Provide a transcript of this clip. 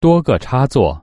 多个插座。